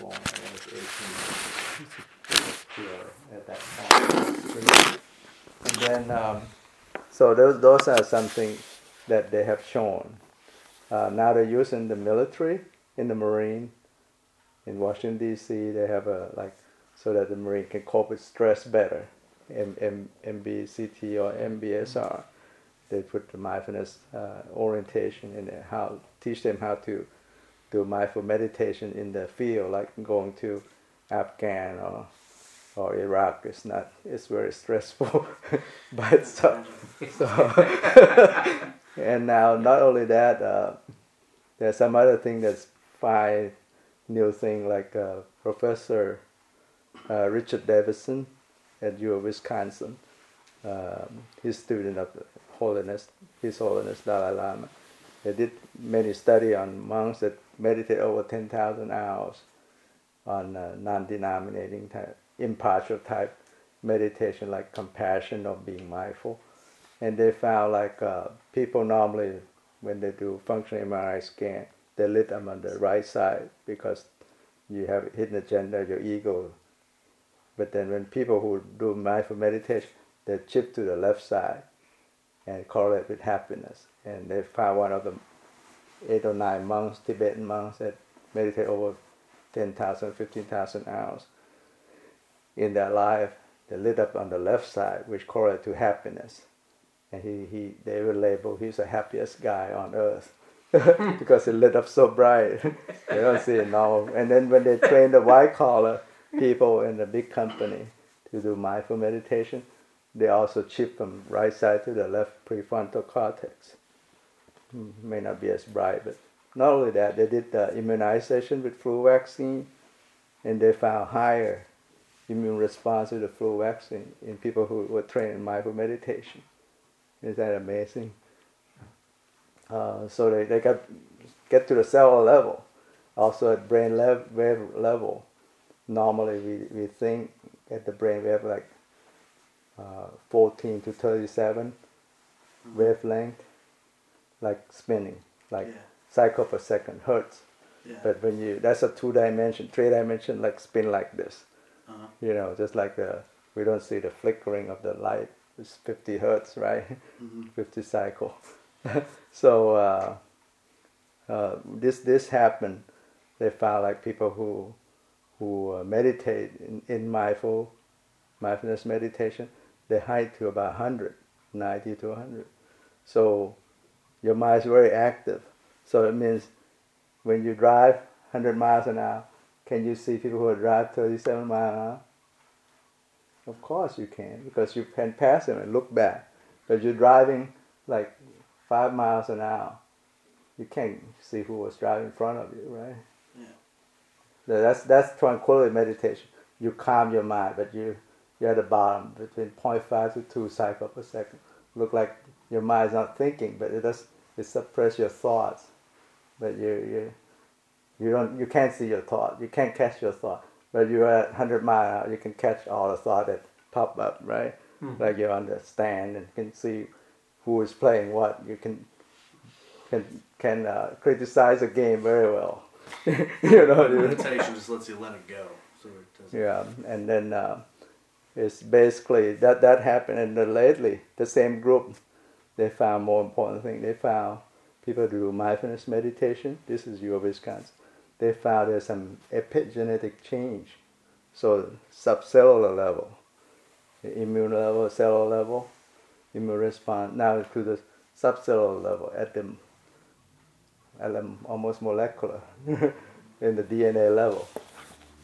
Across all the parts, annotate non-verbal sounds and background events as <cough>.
I was 18. It was pure at that point. And then, um, so those, those are something that they have shown. Uh, now they're using the military in the Marine. In Washington D.C., they have a like so that the Marine can cope with stress better. M- M- MBCT or MBSR. They put the mindfulness uh, orientation in there, how teach them how to do mindful meditation in the field, like going to Afghan or or Iraq. It's not. It's very stressful, <laughs> but so, so <laughs> and now not only that, uh, there's some other thing that's fine, new thing like uh, Professor uh, Richard Davidson at U of Wisconsin. Um, he's student of Holiness, His Holiness Dalai Lama. They did many study on monks that meditate over 10,000 hours on non-denominating type, impartial type meditation like compassion or being mindful. And they found like uh, people normally, when they do functional MRI scan, they lit them on the right side because you have hidden agenda, your ego. But then when people who do mindful meditation, they chip to the left side and correlate with happiness. And they found one of the eight or nine monks, Tibetan monks, that meditate over 10,000, 15,000 hours in their life. They lit up on the left side, which correlate to happiness. And he, he, they were labeled, he's the happiest guy on earth. <laughs> because it lit up so bright. <laughs> they don't see it now. And then when they train the white collar people in the big company to do mindful meditation, they also chip from right side to the left prefrontal cortex. May not be as bright, but not only that, they did the immunization with flu vaccine, and they found higher immune response to the flu vaccine in people who were trained in mindful meditation. Is that amazing? Uh, so they, they got get to the cell level, also at brain lev- wave level. Normally, we, we think at the brain wave like uh, 14 to 37 mm-hmm. wavelength, like spinning, like yeah. cycle per second, hertz. Yeah. But when you, that's a two dimension, three dimension, like spin like this. Uh-huh. You know, just like the, we don't see the flickering of the light. It's 50 hertz, right? Mm-hmm. <laughs> 50 cycle. <laughs> so uh, uh, this this happened. They found like people who who uh, meditate in, in mindful mindfulness meditation they height to about 100, 90 to 100. So your mind is very active. So it means when you drive 100 miles an hour, can you see people who are drive 37 miles an hour? Of course you can, because you can pass them and look back. But you're driving like five miles an hour, you can't see who was driving in front of you, right? Yeah. That's that's tranquility meditation. You calm your mind, but you you're at the bottom between 0.5 to 2 cycle per second. Look like your mind's not thinking, but it does it suppress your thoughts. But you you you don't you can't see your thought. You can't catch your thought. But you're at 100 mile you can catch all the thought that pop up, right? Mm-hmm. Like you're on the stand and can see who is playing what. You can can can uh, criticize a game very well. <laughs> you know, meditation just lets you let it go. So it yeah, and then. Uh, it's basically that that happened and then lately the same group they found more important thing. They found people do mindfulness meditation. This is of Wisconsin they found there's some epigenetic change. So subcellular level immune level cellular level immune response now to the subcellular level at the at the almost molecular <laughs> in the DNA level.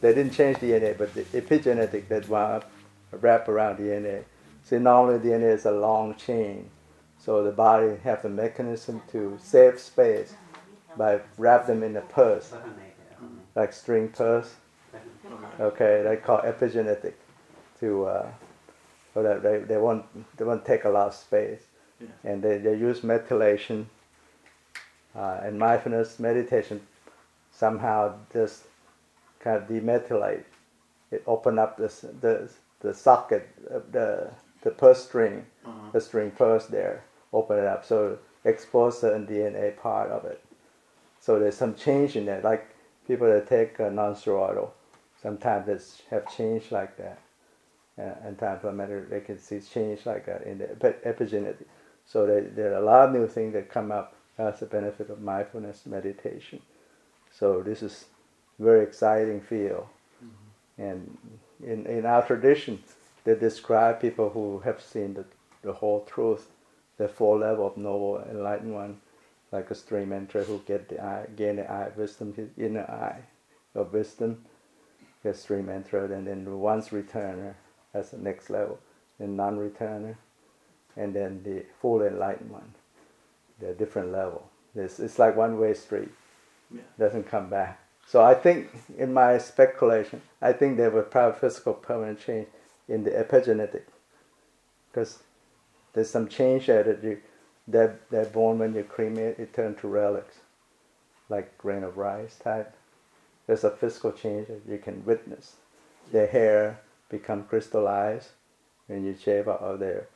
They didn't change DNA but the epigenetic that wrap around DNA. See, normally DNA is a long chain, so the body have a mechanism to save space by wrap them in a purse, like string purse. Okay, they call epigenetic, to uh, so that they, they won't they won't take a lot of space, yeah. and they, they use methylation uh, and mindfulness meditation somehow just kind of demethylate it open up this this the socket of the the purse string, uh-huh. the string purse there, open it up, so expose the DNA part of it. So there's some change in that. Like people that take uh, non-steroidal, sometimes they have changed like that. Uh, anti-inflammatory, they can see change like that in the epigenetic. So there, there, are a lot of new things that come up as a benefit of mindfulness meditation. So this is very exciting field. Mm-hmm. And in, in our tradition, they describe people who have seen the, the whole truth, the four level of noble enlightened one, like a stream enterer who get the eye, gain the eye wisdom, his inner eye of wisdom, the stream enterer, and then the once returner as the next level, the non-returner, and then the full enlightened one. They're different level. It's, it's like one way street. Yeah. Doesn't come back. So I think, in my speculation, I think there was probably physical permanent change in the epigenetic, because there's some change there that you that that bone when you cremate it turn to relics, like grain of rice type. There's a physical change that you can witness. Their hair become crystallized when you shave out their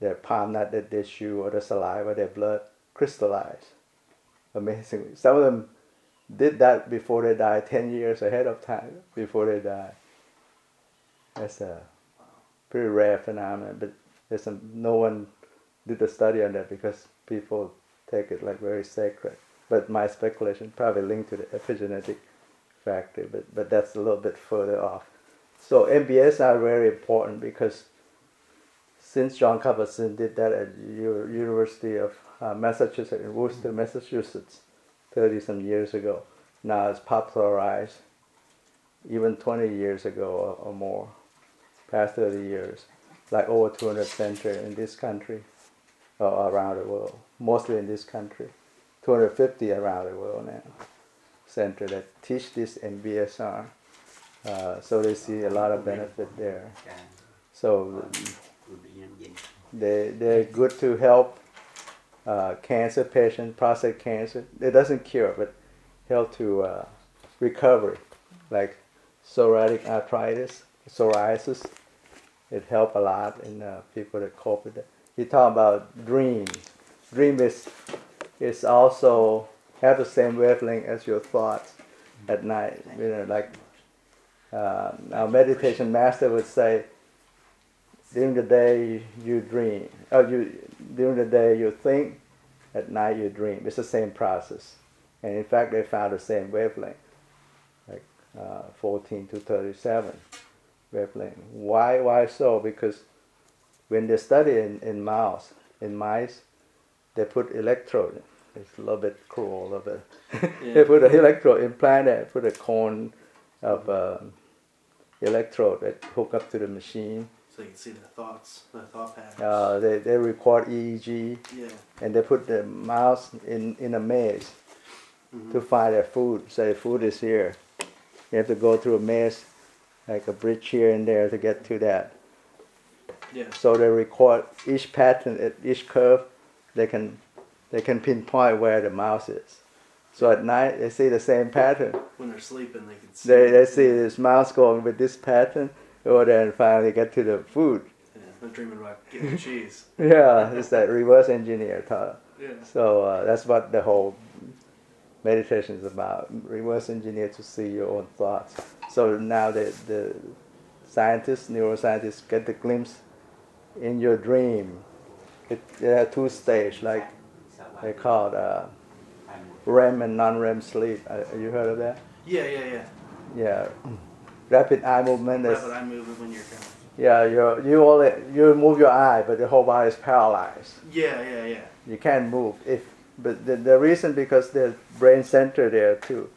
their palm nut, their, their shoe, or the saliva, their blood crystallized. Amazingly, some of them did that before they died, ten years ahead of time before they died. That's a pretty rare phenomenon, but there's no one did a study on that because people take it like very sacred. But my speculation probably linked to the epigenetic factor, but, but that's a little bit further off. So MBSR very important because since Jon Kabat-Zinn did that at U- University of uh, Massachusetts in Worcester, Massachusetts, 30 some years ago, now it's popularized even 20 years ago or, or more, past 30 years, like over 200 centers in this country or around the world, mostly in this country, 250 around the world now, center that teach this MBSR. Uh, so they see a lot of benefit there. So they, they're good to help uh, cancer patients, prostate cancer. It doesn't cure, but help to uh, recovery, like psoriatic arthritis, psoriasis. It help a lot in uh, people that cope with it. You talk about dream. Dream is is also have the same wavelength as your thoughts at night. You know, like uh, our meditation master would say, during the day you dream. Oh, you during the day you think, at night you dream. It's the same process, and in fact they found the same wavelength, like uh, 14 to 37 wavelength. Why? Why so? Because when they study in, in mouse, in mice, they put electrode. It's a little bit cruel, a little bit. Yeah. <laughs> they put an electrode implant it, put a cone of um, electrode that hook up to the machine so you can see the thoughts, the thought patterns. Uh, they, they record EEG. Yeah. And they put the mouse in, in a maze mm-hmm. to find their food. Say food is here. You have to go through a maze, like a bridge here and there to get to that. Yeah. So they record each pattern at each curve. They can they can pinpoint where the mouse is. So at night they see the same pattern. When they're sleeping, they can see. They, they see this mouse going with this pattern, go there and finally get to the food. Yeah, I'm dreaming about getting <laughs> cheese. yeah, it's that reverse engineer talk. Yeah. So uh, that's what the whole meditation is about. Reverse engineer to see your own thoughts. So now the the scientists, neuroscientists, get the glimpse in your dream. It, there are two stages, like they call it uh, REM and non-REM sleep. Uh, you heard of that? Yeah, yeah, yeah. Yeah rapid eye movement. Rapid eye movement when you're kind of. Yeah, you you only you move your eye, but the whole body is paralyzed. Yeah, yeah, yeah. You can't move if, but the, the reason because the brain center there to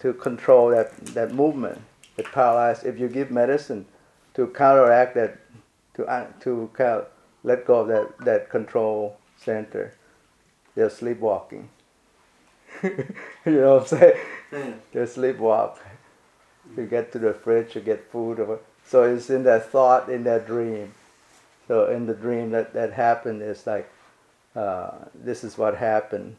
to control that that movement, it paralyzed. If you give medicine to counteract that, to uh, to let go of that that control center, they're sleepwalking. <laughs> you know what I'm saying? Yeah. They're sleepwalk you get to the fridge, you get food. Or, So it's in that thought, in that dream. So in the dream that, that happened it's like, uh, this is what happened.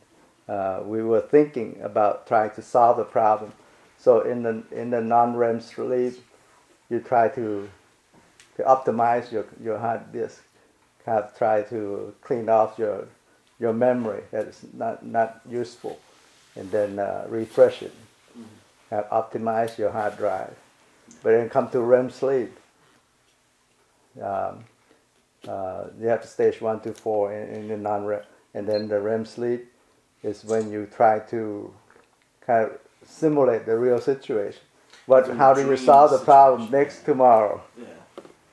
Uh, we were thinking about trying to solve the problem. So in the in the non-REM sleep, you try to to optimize your your hard disk, kind of try to clean off your your memory that is not not useful, and then uh, refresh it. have optimized your hard drive. But then come to REM sleep. Um, uh, you have to stage one to four in, in the non-REM, and then the REM sleep is when you try to kind of simulate the real situation. What, how do you solve the problem next tomorrow? Yeah.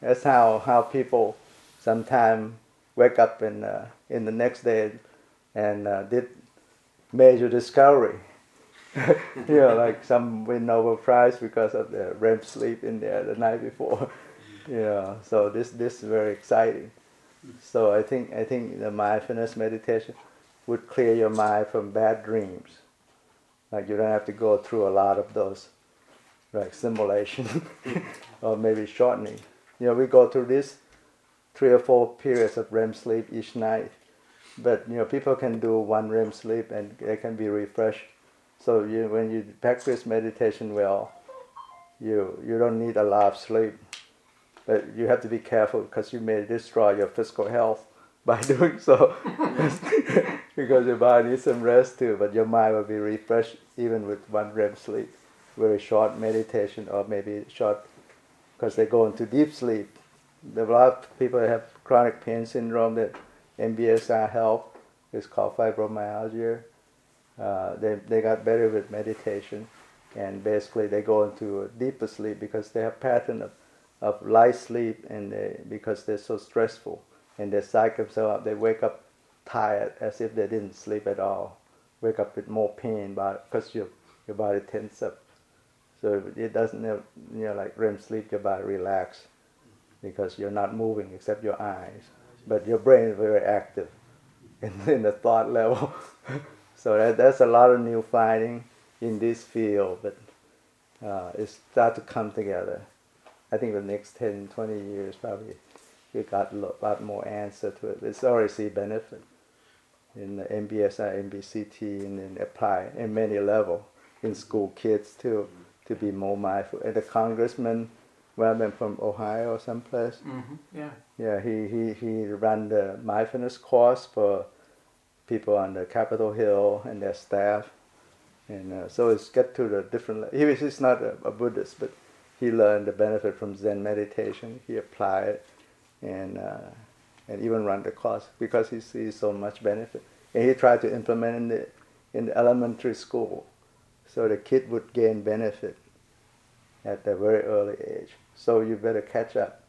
That's how, how people sometimes wake up in, uh, in the next day and uh, did major discovery. <laughs> you know, like some win Nobel Prize because of the REM sleep in there the night before. Yeah, so this this is very exciting. So I think I think the mindfulness meditation would clear your mind from bad dreams. Like you don't have to go through a lot of those, like simulation, <laughs> or maybe shortening. You know, we go through this three or four periods of REM sleep each night, but you know people can do one REM sleep and they can be refreshed. So you, when you practice meditation well, you you don't need a lot of sleep, but you have to be careful because you may destroy your physical health <laughs> by doing so, <laughs> because your body needs some rest too. But your mind will be refreshed even with one REM sleep, very short meditation or maybe short, because they go into deep sleep. A lot of people that have chronic pain syndrome that MBSR help. It's called fibromyalgia. Uh, they, they got better with meditation and basically they go into a deeper sleep because they have pattern of, of light sleep and they, because they're so stressful and they psych themselves up they wake up tired as if they didn't sleep at all. Wake up with more pain because your, your body tenses up. So it doesn't you know like REM sleep your body relax because you're not moving except your eyes. But your brain is very active <laughs> in, in the thought level. <laughs> So that, that's a lot of new finding in this field, but uh, it start to come together. I think the next 10, 20 years probably we got a lot more answer to it. It's already see benefit in the MBSI, MBCT, and then apply in many level in school kids too to be more mindful. And the congressman, well, I'm from Ohio or someplace. Mm-hmm. Yeah. Yeah, he, he, he ran the mindfulness course for people on the Capitol Hill and their staff. And uh, so it's get to the different. He was he's not a, a, Buddhist, but he learned the benefit from Zen meditation. He applied it, and uh, and even run the course because he sees so much benefit. And he tried to implement in the in the elementary school, so the kid would gain benefit at a very early age. So you better catch up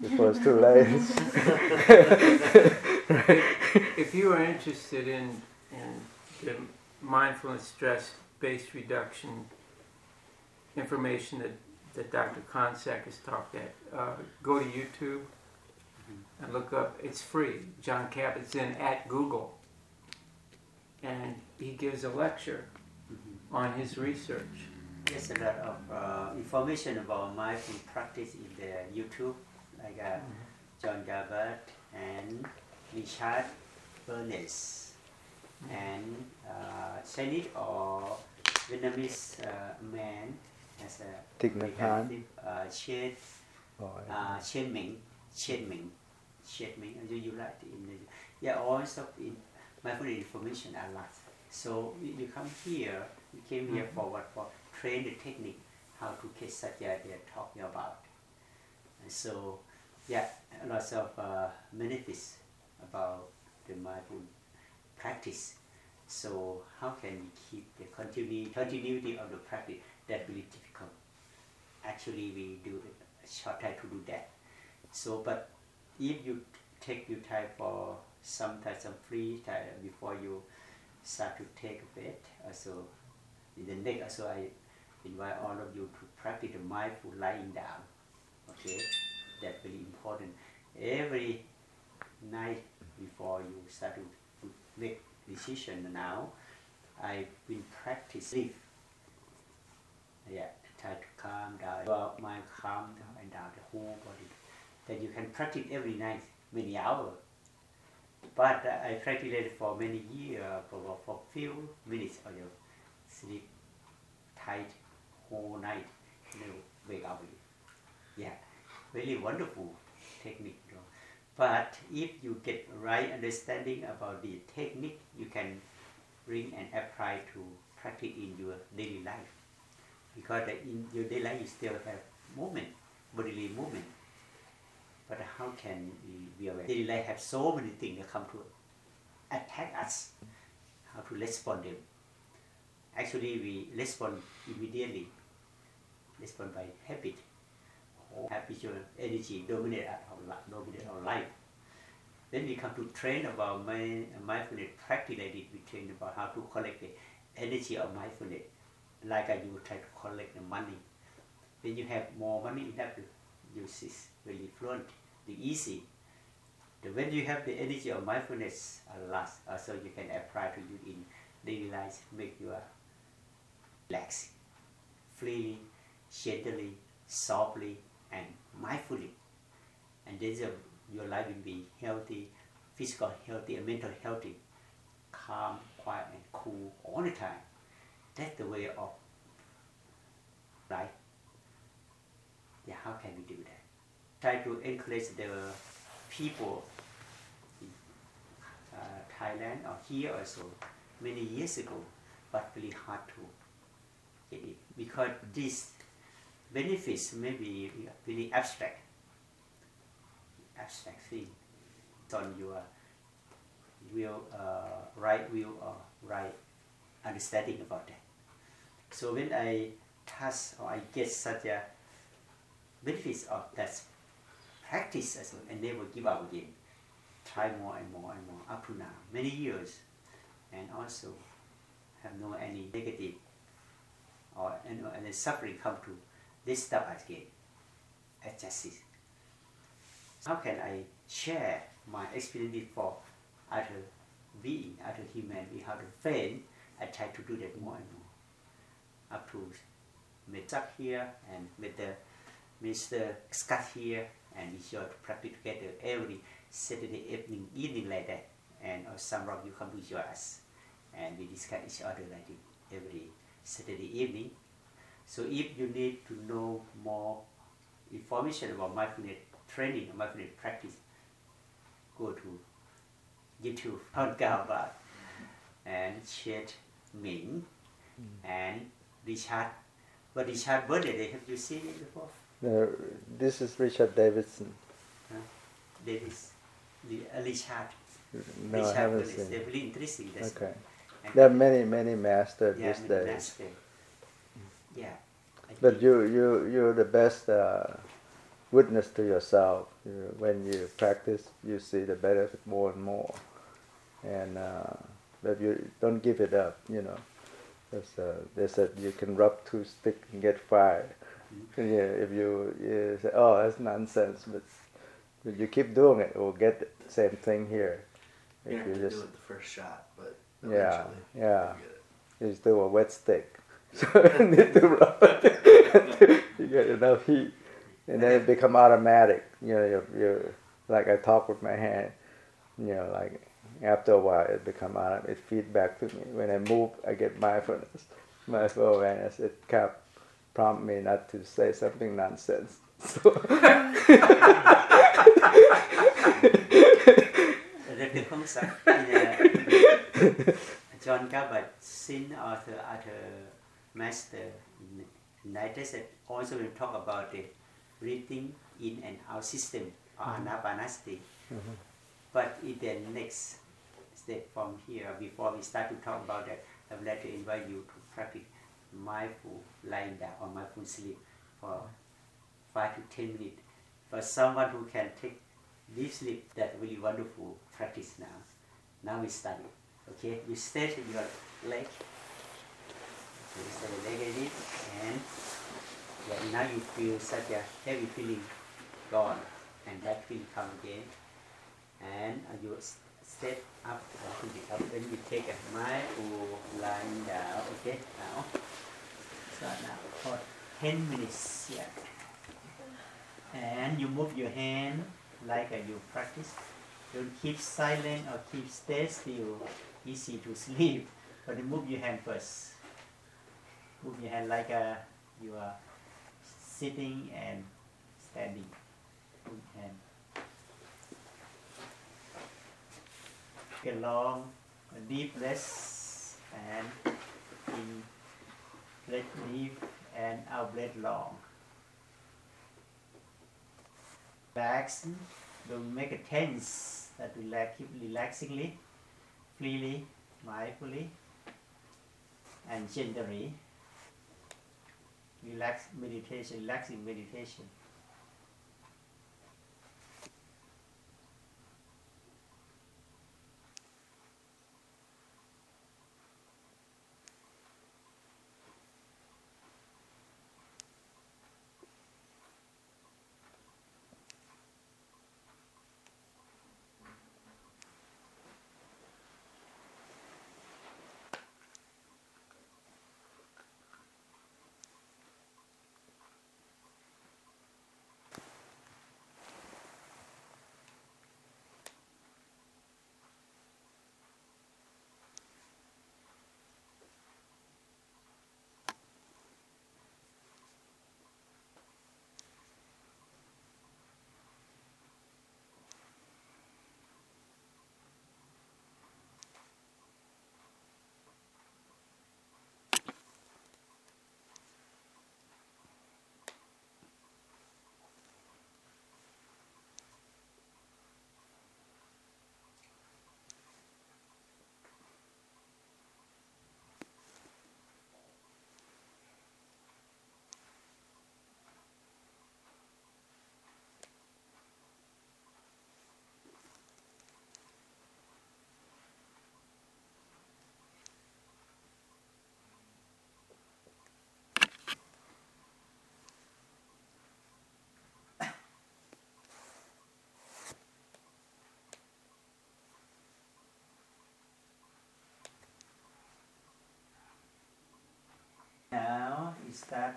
before it's too late. <laughs> if you are interested in, in the mindfulness stress based reduction information that, that Dr. Konsak has talked at, uh, go to YouTube and look up, it's free. Jon Kabat-Zinn at Google. And he gives a lecture mm-hmm. on his research. There's a lot of uh, information about mindful practice in the YouTube, like uh, mm-hmm. Jon Kabat and Richard Bernays and uh, Chinese or Vietnamese uh, man as a Thich uh, Chen oh, uh, Chen Ming Chen Ming Chen Ming you, you like the, yeah all stuff in mindful information a lot so you come here you came here mm-hmm. for what? For train the technique how to catch such a they're talking about. And so yeah lots of uh, benefits about the mindful practice. So how can we keep the continu- continuity of the practice? That will be difficult. Actually, we do a short time to do that. So, but if you take your time for some time, some free time before you start to take a bed, uh, so in the next, so I invite all of you to practice the mindful lying down. Okay, that's very important. Every night before you start to make decision now, I will practice sleep. Yeah, try to calm down, your mind calm down and down the whole body. That you can practice every night, many hours. But uh, I practice it for many years, for, for few minutes or you sleep tight whole night, you know, wake up. Yeah, really wonderful technique. But if you get right understanding about the technique, you can bring and apply to practice in your daily life. Because in your daily life you still have movement, bodily movement. But how can we be aware? Daily life have so many things that come to attack us. How to respond them? Actually, we respond immediately. Respond by habit. Habitual energy dominate our life. Dominate our life. Then we come to train about my, mindfulness practice like this. We train about how to collect the energy of mindfulness. Like I you try to collect the money. When you have more money, you to use this very fluent, the easy. The, when you have the energy of mindfulness a lot, also you can apply to you in daily life, make you relax, freely, gently, softly, and mindfully. And then your life will be healthy, physical healthy, and mental healthy, calm, quiet, and cool all the time. That's the way of life. Yeah, how can we do that? Try to encourage the people in uh, Thailand or here also many years ago, but really hard to get it because these benefits may be really abstract, abstract thing on your will, uh, right will or right understanding about that. So when I pass or I get such a benefits of that practice as well, and never give up again. Try more and more and more up to now, many years, and also have no any negative or any, any suffering come to this stuff again. Adjust it. How can I share my experience for other being, other human being, how to fail? I try to do that more and more. Up to Mr. here and with the Mr. Scott here, and we to practice together every Saturday evening, evening like that. And or some of you come to join us, and we discuss each other like it every Saturday evening. So if you need to know more information about mindfulness training or mindfulness practice, go to YouTube, <laughs> Hong Kong and Chet Ming mm. and Richard. But Richard birthday, have you seen it before? No, this is Richard Davidson. Huh? Davis, the uh, Richard. No, Richard I haven't seen. They're really interesting. That's okay. There are many, many masters yeah, these days. Master. Yeah. But you, you, you're the best uh, witness to yourself. You, when you practice, you see the benefit more and more. And uh, but you don't give it up, you know. Uh, they said you can rub two sticks and get fire. Yeah, if you, you say, oh, that's nonsense, but, but you keep doing it, we'll get the same thing here. If you just do it the first shot, but yeah, yeah, you just do a wet stick, <laughs> so you need to rub it. <laughs> you get enough heat, and then it become automatic. You know, you're, you're like I talk with my hand. You know, like after a while it become. It feedback to me. When I move, I get mindfulness, mindful awareness. It kept prompt me not to say something nonsense. <laughs> So được không sao Jon Kabat-Zinn author other master United States also will talk about the breathing in and out system or mm-hmm. anapanasati mm-hmm. but in the next step from here before we start to talk about that I would like to invite you to practice mindful lying down or mindful sleep for five to ten minutes. For someone who can take deep sleep, that really wonderful practice now. Now we start Okay, you stretch your leg. You stretch your leg bit, and yeah, now you feel such a heavy feeling gone, and that feeling come again, and uh, you step up little bit up. Then you take a mindful lying down. Okay, now start now for 10 minutes yeah. and you move your hand like uh, you practice don't keep silent or keep stay still easy to <laughs> sleep but move your hand first move your hand like uh, you are sitting and standing move your hand take a long a deep breath and in let deep and our breath long. Relax, don't make a tense, that relax, keep relaxingly, freely, mindfully, and gently. Relax meditation, relaxing meditation.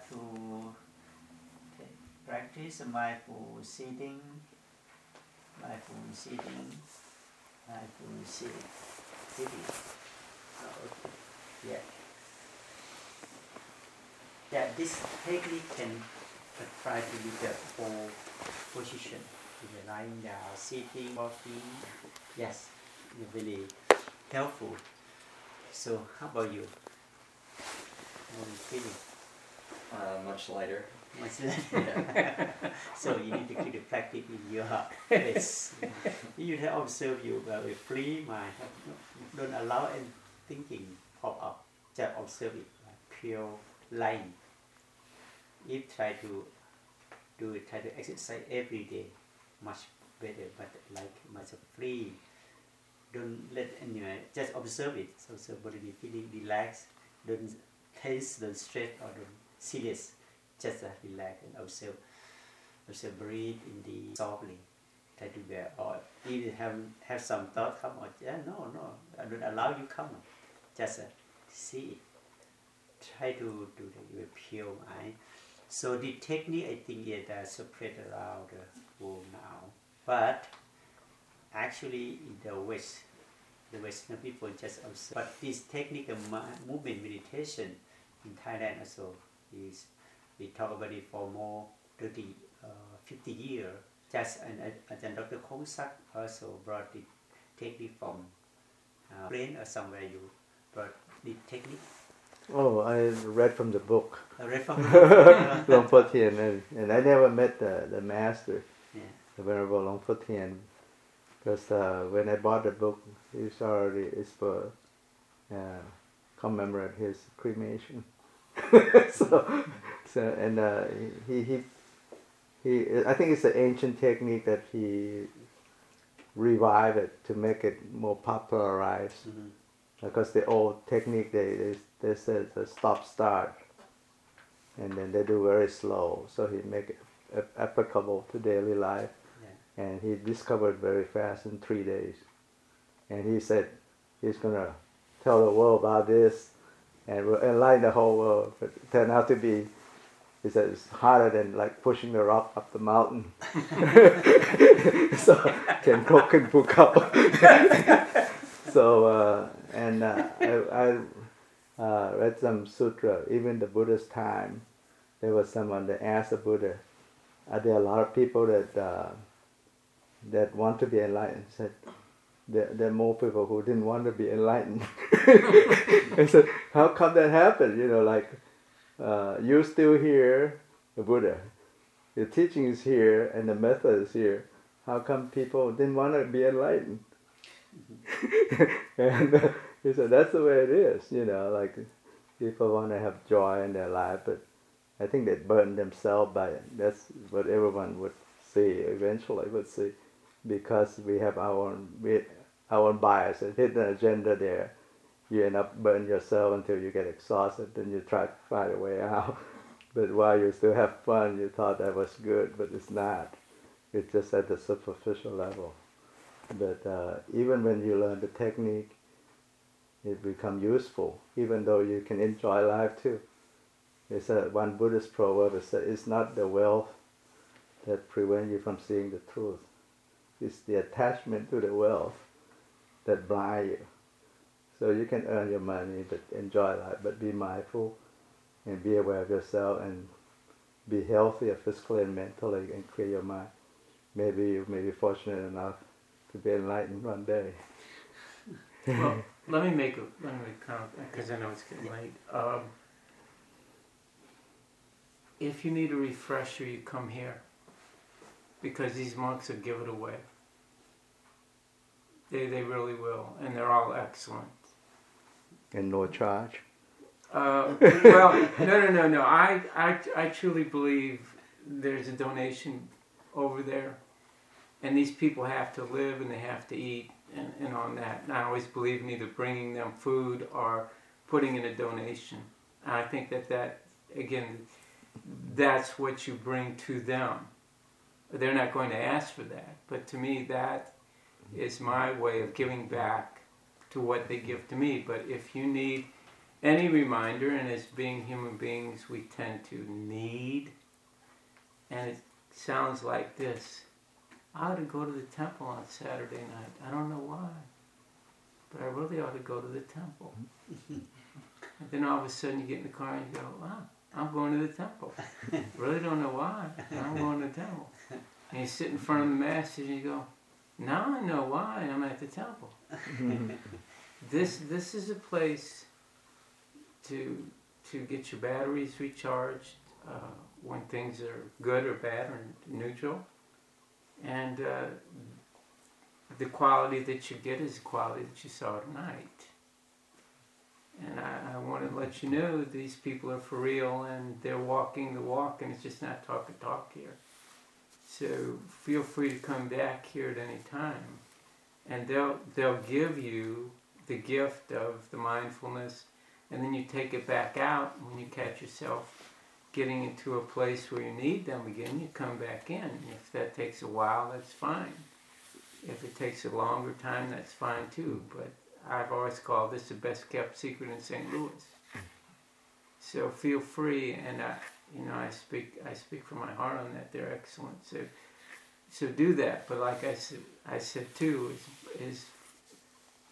To practice mindful sitting, mindful sitting, mindful sitting, sitting. Oh, okay. Yeah. Yeah, this technique can try to be the whole position. Either lying down, sitting, walking. Yes, very helpful. So how about you? How are you feeling? Uh, much lighter. <laughs> <laughs> So you need to keep the practice in your <laughs> face. you have observe you very free mind. Don't allow any thinking pop up. Just observe it like pure line. If try to do it, try to exercise every day, much better. But like much free. Don't let anyone just observe it. So so body feeling relaxed. Don't tense, don't stress or don't serious. Just uh, relax and observe. Observe breathe in the softly. Try to bear or even have have some thought come out. Yeah, no, no. I don't allow you come. Just uh, see. Try to do with pure mind. So the technique I think is uh, spread around the world now. But actually in the West, the Western people just observe. But this technique of movement meditation in Thailand also is we talk about it for more 30, uh, 50 years. Just and and Dr. Kong Sak also brought the technique from uh, brain or somewhere you brought the technique. Oh, I read from the book, I read from Long Po Tien, and, and I never met the, the master, yeah. the Venerable Long Po Tien, because uh, when I bought the book, it's already it's for uh, commemorate his cremation. <laughs> so, so and uh, he he he. I think it's an ancient technique that he revived it to make it more popularized Mhm. because the old technique they they, they said the stop start and then they do very slow so he make it applicable to daily life Yeah. and he discovered very fast in three days and he said he's gonna tell the world about this and will enlighten the whole world but it turned out to be he said it's harder than like pushing the rock up the mountain <laughs> so can can book up <laughs> so uh, and uh, I, I uh, read some sutra. Even the Buddha's time, there was someone that asked the Buddha, "Are there a lot of people that uh, that want to be enlightened?" He said, there, there are more people who didn't want to be enlightened. <laughs> and said, "How come that happened?" You know, like uh, you're still here, the Buddha. The teaching is here and the method is here. How come people didn't want to be enlightened? <laughs> and uh, he said that's the way it is. You know, like people want to have joy in their life, but I think they burn themselves by it. That's what everyone would see eventually would see, because we have our own our own bias and hidden agenda there. You end up burn yourself until you get exhausted, then you try to find a way out. <laughs> But while you still have fun, you thought that was good, but it's not. It's just at the superficial level. But uh, even when you learn the technique, it becomes useful, even though you can enjoy life too. It's a, one Buddhist proverb that says, it's not the wealth that prevents you from seeing the truth. It's the attachment to the wealth that blind you. So you can earn your money, but enjoy life, but be mindful and be aware of yourself and be healthy physically and mentally and clear your mind. Maybe you may be fortunate enough to be enlightened one day. Well, <laughs> let me make a let me make a comment because I know it's getting late. Um, if you need a refresher, you come here because these monks will give it away. They they really will, and they're all excellent. And no charge. Uh, <laughs> well, no, no, no, no. I, I, I truly believe there's a donation over there, and these people have to live and they have to eat, and, and on that. And I always believe in either bringing them food or putting in a donation. And I think that that again, that's what you bring to them. They're not going to ask for that, but to me, that is my way of giving back to what they give to me. But if you need any reminder, and as being human beings, we tend to need, and it sounds like this I ought to go to the temple on Saturday night. I don't know why, but I really ought to go to the temple. and <laughs> then all of a sudden, you get in the car and you go, wow. I'm going to the temple. really don't know why. I'm going to the temple. And you sit in front of the master and you go, now I know why I'm at the temple. <laughs> this this is a place to to get your batteries recharged uh, when things are good or bad or neutral, and uh, the quality that you get is the quality that you saw tonight. And I, I want to let you know these people are for real and they're walking the walk, and it's just not talk and talk here. So feel free to come back here at any time, and they'll they'll give you the gift of the mindfulness, and then you take it back out when you catch yourself getting into a place where you need them again. You come back in. If that takes a while, that's fine. If it takes a longer time, that's fine too. But I've always called this the best kept secret in St. Louis. So feel free, and you know, I speak, I speak from my heart on that. They're excellent. So, so do that. But like I said, I said too, is, is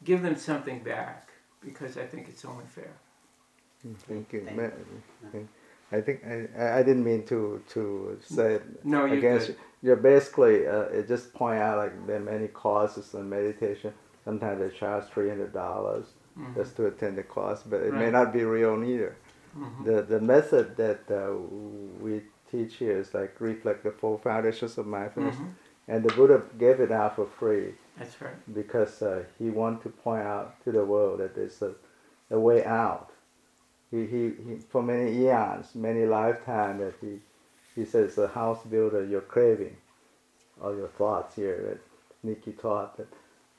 give them something back because I think it's only fair. Thank you. Thank Ma- I think I, I didn't mean to to say No, you're against good. you. You're basically uh, it just point out like there are many courses on meditation. Sometimes they charge three hundred dollars Mhm. just to attend the course, but it may not be real either. Mhm. The the method that uh, we teach here is like reflect the four foundations of mindfulness, Mhm. and the Buddha gave it out for free That's right. because uh, he wanted to point out to the world that there's a, a way out. He, he, he, for many eons, many lifetimes, that he, he says, a house builder, your craving, all your thoughts here, that Nikki taught that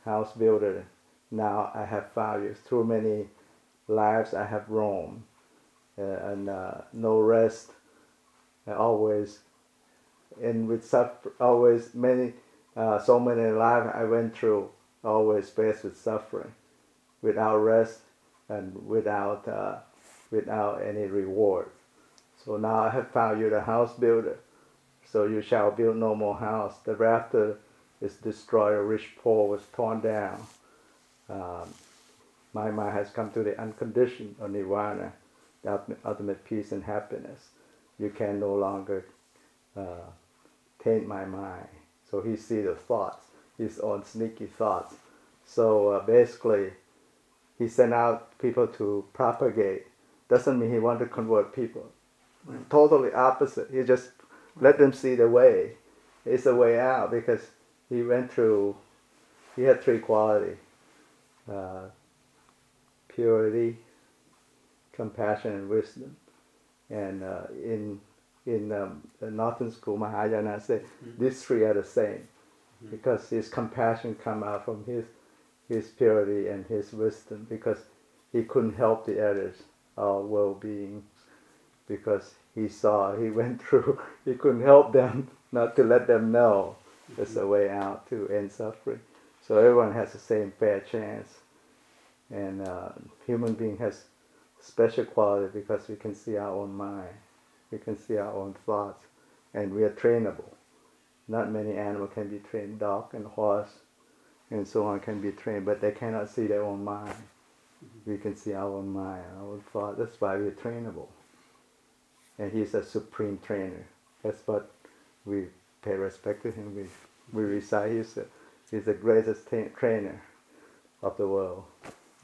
house builder, now I have found you. Through many lives I have roamed, and uh, no rest, uh, always, and with suffer, always many, uh, so many lives I went through, always faced with suffering, without rest and without uh, without any reward. So now I have found you the house builder. So you shall build no more house. The rafter is destroyed, a rich poor was torn down. Um, my mind has come to the unconditioned nirvana, the ultimate, peace and happiness. You can no longer uh, taint my mind. So he see the thoughts, his own sneaky thoughts. So uh, basically, he sent out people to propagate. Doesn't mean he want to convert people. totally opposite. He just let them see the way. It's a way out because he went through. He had three quality: uh, purity, compassion, and wisdom. And uh, in in um, the Northern School, Mahayana said these three are the same. Because his compassion come out from his his purity and his wisdom because he couldn't help the others our well-being. Because he saw he <laughs> went through he couldn't help them not to let them know there's a way out to end suffering. So everyone has the same fair chance. And uh, human being has special quality because we can see our own mind we can see our own thoughts and we are trainable. Not many animals can be trained dog and horse and so on can be trained but they cannot see their own mind. We can see our own mind our own thought. That's why we're trainable. And he's a supreme trainer. That's what we pay respect to him. We, we recite he's the, he's the greatest ta- trainer of the world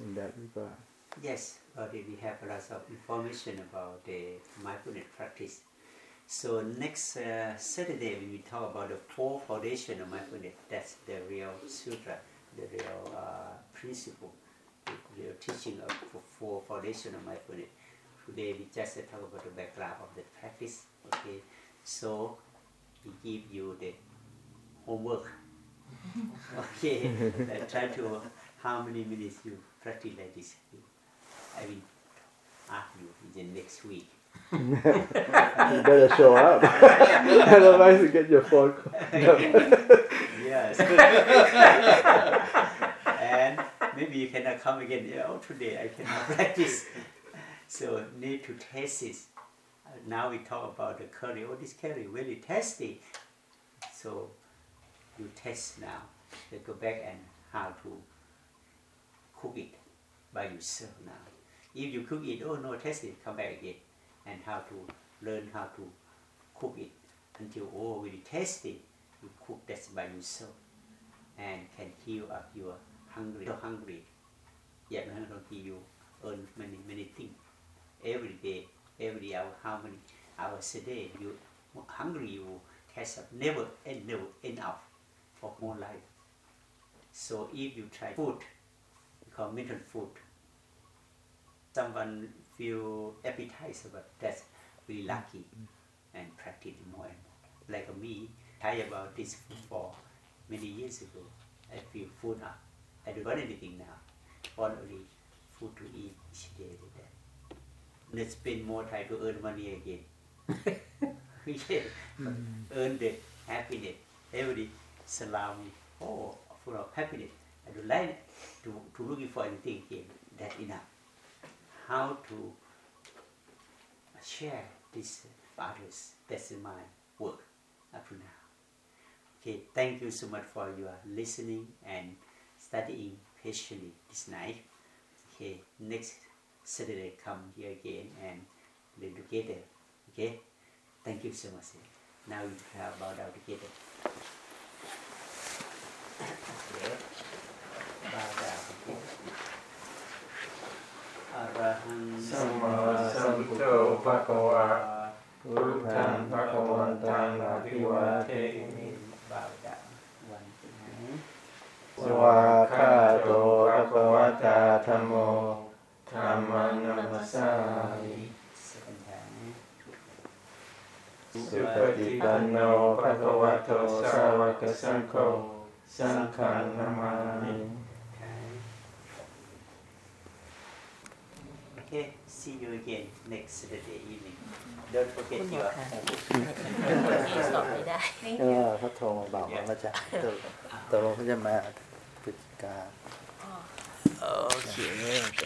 in that regard Yes, already we have lots of information about the mindfulness practice. So next uh, Saturday we will talk about the four foundation of mindfulness. That's the real sutra, the real uh, principle, the real teaching of the four foundation of mindfulness. Today we just uh, talk about the background of the practice. Okay, so we give you the homework. <laughs> okay, try to how many minutes you practice like this. I will ask you in the next week. <laughs> you better show up <laughs> otherwise you get your phone call <laughs> yes. and maybe you cannot come again. Oh, today I cannot practice. So need to test it. Uh, Now we talk about the curry. Oh, this curry really tasty. So you test now. Then go back and how to cook it by yourself now. If you cook it, oh no, test it, come back again. And how to learn how to cook it until oh really it, You cook that by yourself and can heal up your hungry. So hungry. Yet you earn many many things every day, every hour. How many hours a day you hungry? You catch up never end never end up for more life. So if you try food, called mental food, someone feel appetite, but that's really lucky and practice more and more. Like me, tired about this food for many years ago. I feel full now. I don't want anything now. Want only food to eat each day. Let's spend more time to earn money again. <laughs> yeah. Hmm. Earn the happiness. Everybody salami. Oh, full of happiness. I don't like to, to looking for anything again. That enough. How to share this others. That's my work up to now. Okay, thank you so much for your listening and studying patiently this night. Okay, next Saturday come here again and learn together. Okay, thank you so much. Now we have bow down together. Okay, bow down together. Arahang สัมมาสัมพุทโธภะคะวะพุทธังภะคะวันตังอภิวาเทมิ bow down one time. สวาคาโตภะคะวะตาธัมโมธรรมังนัมสสามิ Second time. สุปฏิปันโนภะคะวะโตสาวกสังโฆสังฆังนามามิ Okay, see you again next Saturday evening. Don't forget your ตอบไม่ได้ เออเขาโทรมาบอกว่าเขาจะตกตกลงเขาจะมาพฤศจิกาโอเคโอเค